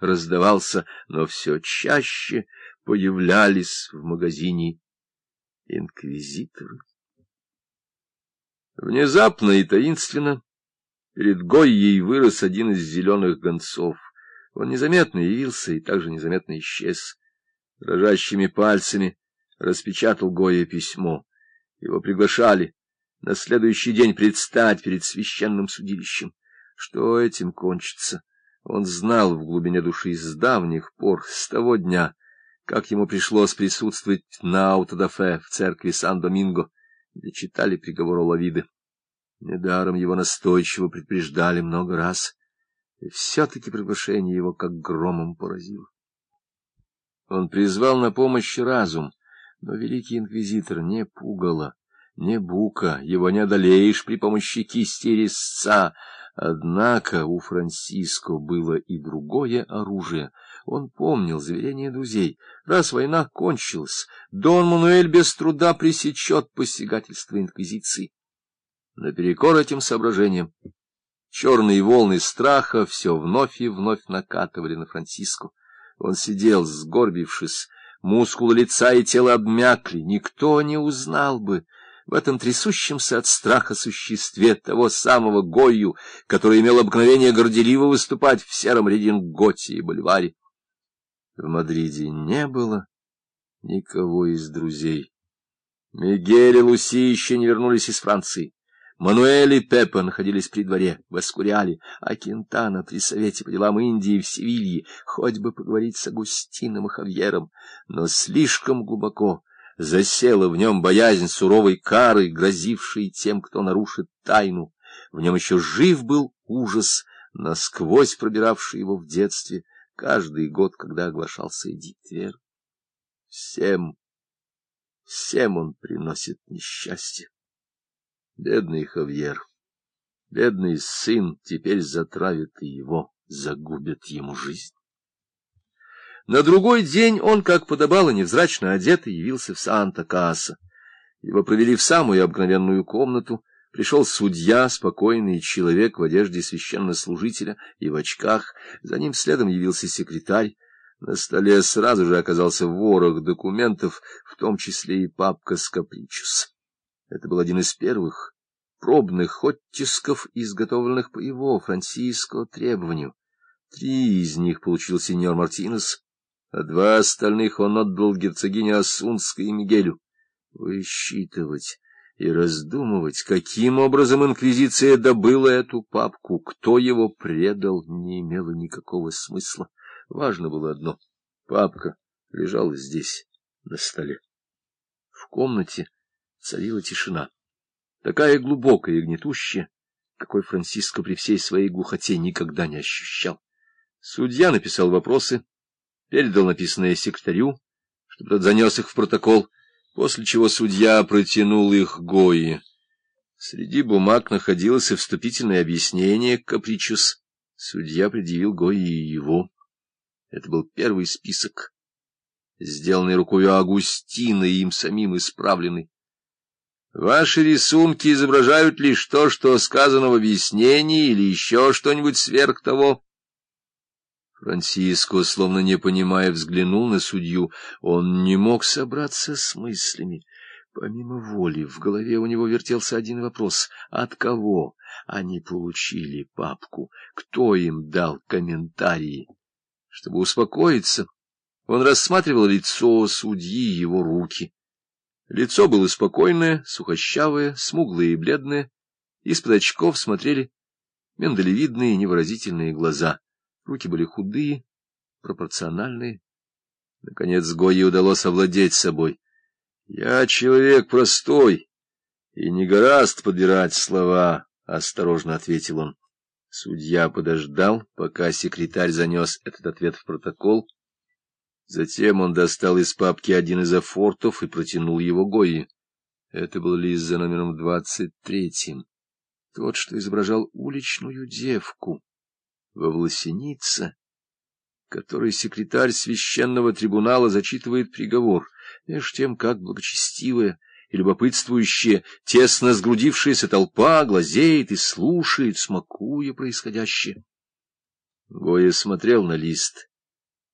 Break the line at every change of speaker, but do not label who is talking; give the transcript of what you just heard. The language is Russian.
раздавался, но все чаще появлялись в магазине инквизиторы. Внезапно и таинственно перед Гойей вырос один из зеленых гонцов. Он незаметно явился и также незаметно исчез. Дрожащими пальцами распечатал Гоя письмо. Его приглашали на следующий день предстать перед священным судилищем. Что этим кончится, он знал в глубине души с давних пор, с того дня, как ему пришлось присутствовать на аутодафе в церкви Сан-Доминго, где читали приговор Олавиды. Недаром его настойчиво предупреждали много раз, и все-таки приглашение его как громом поразило. Он призвал на помощь разум, но великий инквизитор не пугало, не бука, его не одолеешь при помощи кисти резца. Однако у Франциско было и другое оружие. Он помнил заверение друзей. Раз война кончилась, Дон Мануэль без труда пресечет посягательство инквизиции. Наперекор этим соображениям черные волны страха все вновь и вновь накатывали на Франциско. Он сидел, сгорбившись, мускулы лица и тела обмякли, никто не узнал бы, в этом трясущемся от страха существе того самого Гою, который имел обыкновение горделиво выступать в сером рединготе и боливаре. В Мадриде не было никого из друзей. Мигель и Луси еще не вернулись из Франции. Мануэль и Пеппа находились при дворе, в Эскуриале, а Кентана при совете по делам Индии в Севилье, хоть бы поговорить с Агустином и Хавьером, но слишком глубоко засела в нем боязнь суровой кары, грозившей тем, кто нарушит тайну. В нем еще жив был ужас, насквозь пробиравший его в детстве, каждый год, когда оглашался Эдит Твер. Всем, всем он приносит несчастье. Бедный Хавьер, бедный сын теперь затравит и его, загубит ему жизнь. На другой день он, как подобало, невзрачно одетый, явился в Санта-Каса. Его провели в самую обыкновенную комнату. Пришел судья, спокойный человек в одежде священнослужителя и в очках. За ним следом явился секретарь. На столе сразу же оказался ворох документов, в том числе и папка с капричус. Это был один из первых пробных оттисков, изготовленных по его, Франциско, требованию. Три из них получил сеньор Мартинес, а два остальных он отдал герцогине Асунской и Мигелю. Высчитывать и раздумывать, каким образом инквизиция добыла эту папку, кто его предал, не имело никакого смысла. Важно было одно — папка лежала здесь, на столе. В комнате царила тишина, такая глубокая и гнетущая, какой Франциско при всей своей глухоте никогда не ощущал. Судья написал вопросы, передал написанное секретарю, чтобы тот занес их в протокол, после чего судья протянул их Гои. Среди бумаг находилось и вступительное объяснение капричус. Судья предъявил Гои его. Это был первый список, сделанный рукой Агустина и им самим исправленный. Ваши рисунки изображают лишь то, что сказано в объяснении, или еще что-нибудь сверх того. Франциско, словно не понимая, взглянул на судью. Он не мог собраться с мыслями. Помимо воли, в голове у него вертелся один вопрос. От кого они получили папку? Кто им дал комментарии? Чтобы успокоиться, он рассматривал лицо судьи и его руки. Лицо было спокойное, сухощавое, смуглое и бледное. Из-под очков смотрели миндалевидные невыразительные глаза. Руки были худые, пропорциональные. Наконец Гойе удалось овладеть собой. «Я человек простой и не гораст подбирать слова», — осторожно ответил он. Судья подождал, пока секретарь занес этот ответ в протокол. Затем он достал из папки один из афортов и протянул его Гойе. Это был лист за номером двадцать третьим. Тот, что изображал уличную девку во власенице, которой секретарь священного трибунала зачитывает приговор, меж тем, как благочестивая и любопытствующая, тесно сгрудившаяся толпа глазеет и слушает, смакуя происходящее. Гоя смотрел на лист